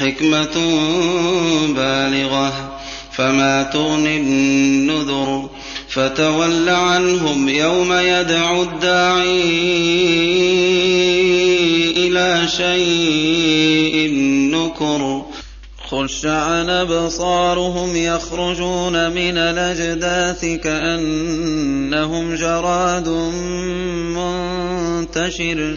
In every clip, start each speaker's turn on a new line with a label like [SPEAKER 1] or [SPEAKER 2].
[SPEAKER 1] حكمة بالغة فما تغني النذر فتول عنهم يوم يدعو الداعي إلى شيء نكر. خش عن أبصارهم يخرجون من الأجداث كأنهم جراد منتشر.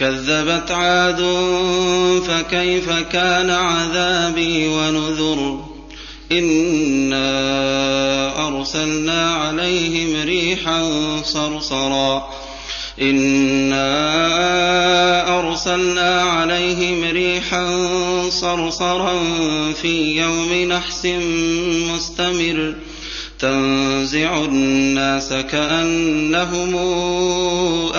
[SPEAKER 1] كذبت عاد فكيف كان عذابي ونذر إنا أرسلنا عليهم ريحا صرصرا إنا أرسلنا عليهم ريحا صرصرا في يوم نحس مستمر تنزع الناس كأنهم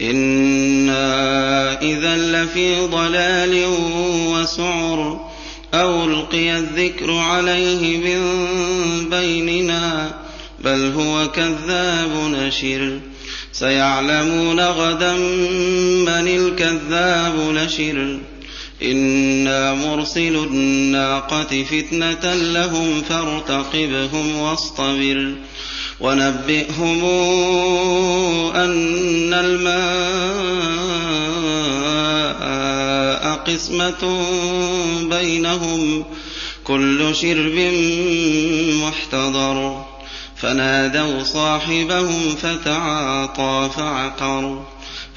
[SPEAKER 1] إنا إذا لفي ضلال وسعر أو ألقي الذكر عليه من بيننا بل هو كذاب نشر سيعلمون غدا من الكذاب نشر إنا مرسل الناقة فتنة لهم فارتقبهم واصطبر ونبئهم أن الماء قسمة بينهم كل شرب محتضر. فنادوا صاحبهم فتعاطى فعقر.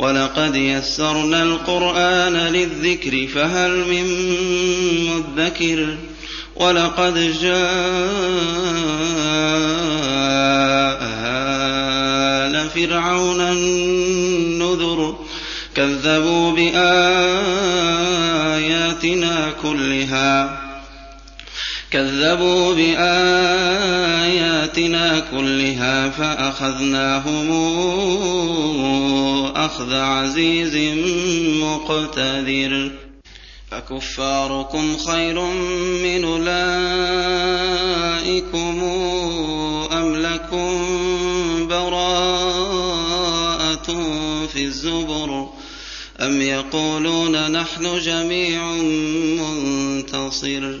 [SPEAKER 1] ولقد يسرنا القرآن للذكر فهل من مدكر؟ ولقد جاء آل فرعون النذر كذبوا بآياتنا كلها. كذبوا بآياتنا كلها فأخذناهم أخذ عزيز مقتدر. أكفاركم خير من أولئكم أم لكم براءة في الزبر أم يقولون نحن جميع منتصر.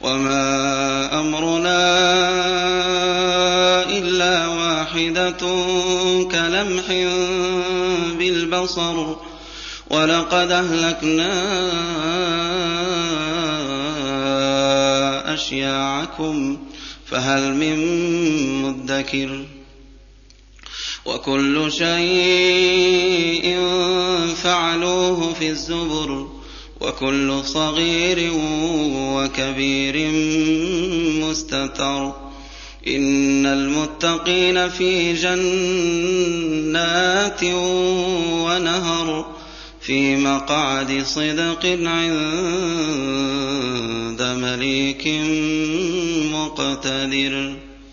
[SPEAKER 1] وما أمرنا إلا واحدة كلمح بالبصر ولقد أهلكنا أشياعكم فهل من مدكر وكل شيء فعلوه في الزبر وكل صغير وكبير مستتر. إن المتقين في جنات ونهر في مقعد صدق عند مليك مقتدر.